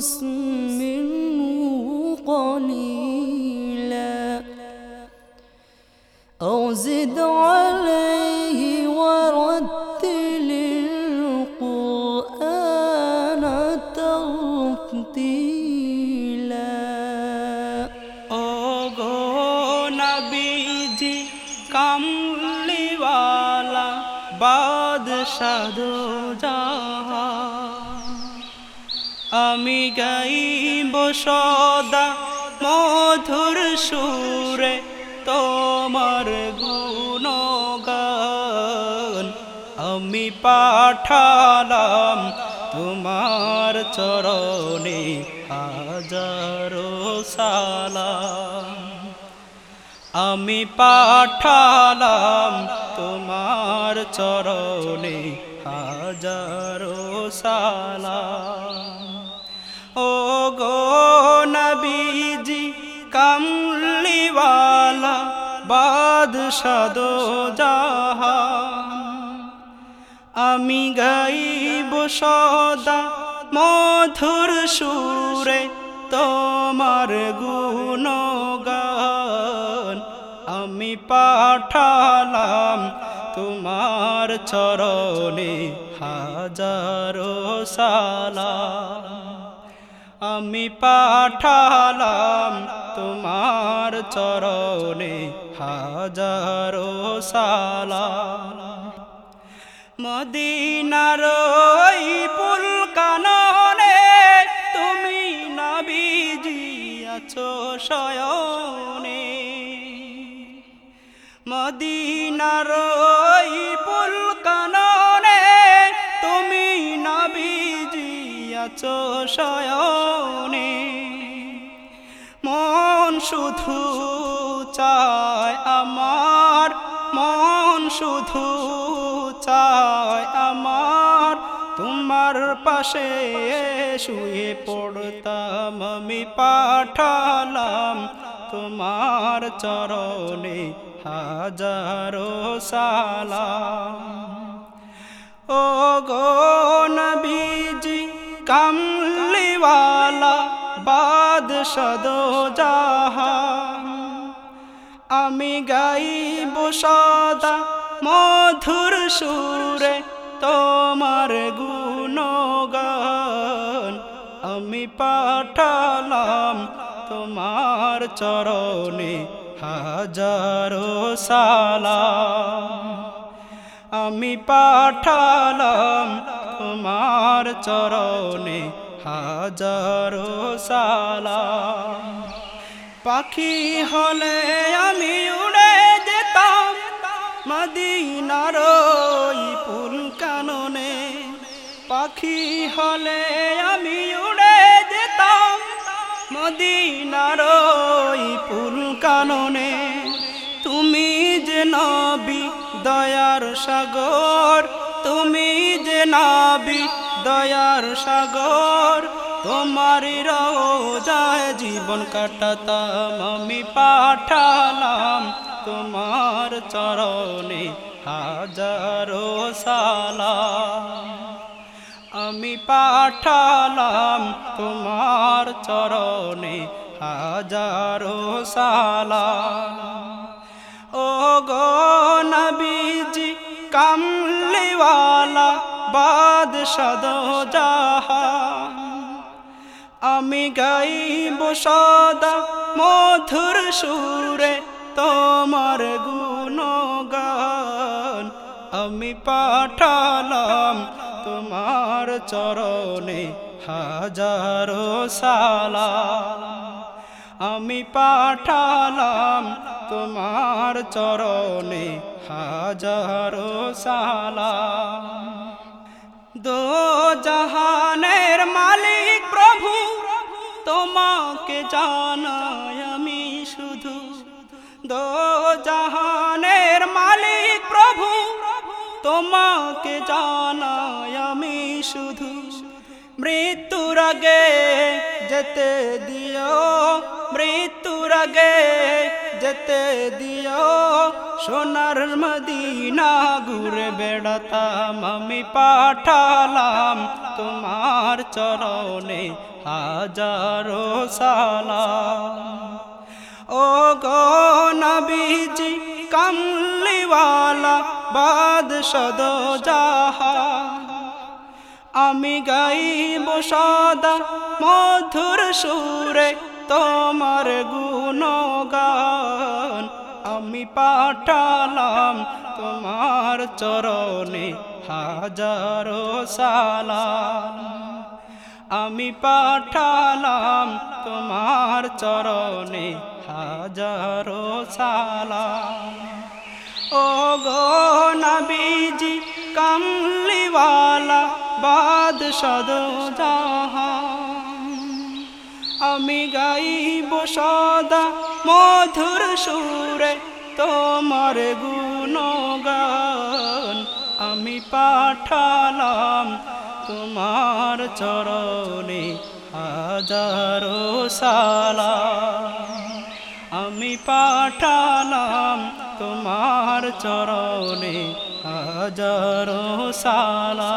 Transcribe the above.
نقص منه قليلا أو زد عليه ورتل القرآن ترتيلا. أوغو نبيجي كملي والا بادشاه دو جهان আমি গাইব সদা মধুর সুরে তোমার গুণগান। আমি পাঠালাম তোমার চরণে হাজারো সালাম। আমি পাঠালাম তোমার চরণে হাজারো সালাম। বাদশাহ দো জাহান। আমি গাইব সদা মধুর সুরে তোমার গুণগান। আমি পাঠালাম তোমার চরণে হাজারো সালাম। আমি পাঠালাম তোমার চরণে হাজারো সালাম। মদিনার ওই পুল কাননে তুমি নবীজি আছো শয়নে। মদিনার ওই পুল কাননে তুমি নবীজি আছো শয়নে। মন শুধু চায় আমার মন, শুধু চায় আমার তোমার পাশে শুয়ে পড়তাম। আমি পাঠালাম তোমার চরণে হাজারো সালাম। ও গো নবীজি, কামলিওয়ালা, বাদশাহ দো জাহান। আমি গাইব সদা মধুর সুরে তোমার গুণগান। আমি পাঠালাম তোমার চরণে হাজারো সালাম। আমি পাঠালাম তোমার চরণে হাজারো সালাম। পাখি হলে আমি উড়ে যেতাম। মদিনার পুল কাননে পাখি হলে আমি উড়ে যেতাম। মদিনার পুল কাননে তুমি যে নবী দয়ার সাগর, তুমি যে নবী দয়ার সাগর তোমারই রোজায় জীবন কাটাতাম, আমি পাঠালাম তোমার চরণে হাজারো সালাম। আমি পাঠালাম তোমার চরণে হাজারো সালাম। ও গো নবীজি, কামলিওয়ালা, বাদশাহ দো জাহান। আমি গাইব সদা মধুর সুরে তোমার গুণগান। আমি পাঠালাম তোমার চরণে হাজারো সালা আমি পাঠালাম তোমার চরণে হাজারো সালা দো জাহানের মালিক তোমাকে জানাই আমি শুধু দো জাহানের মালিক প্রভু। তোমাকে জানাই আমি শুধু মৃত্যুর আগে যেতে দিও, মৃত্যুর আগে যেতে দিও। সোনার মদিনা ঘুরে বেড়াতাম, আমি পাঠালাম তোমার চরণে হাজারো সালাম। ও গো নবীজি, কমলিওয়ালা, বাদশাহ জাহা আমি গাইব সদা মধুর সুরে তোমার গুণগান। আমি পাঠালাম তোমার চরণে হাজারো সালাম। আমি পাঠালাম তোমার চরণে হাজারো সালাম। ও গো নবীজি, কমলিওয়ালা, বাদশাহ জাহান। আমি গাইব সদা মধুর সুরে তোমার গুণগান। আমি পাঠালাম তোমার চরণে হাজারো সালা আমি পাঠালাম তোমার চরণে হাজারো সালা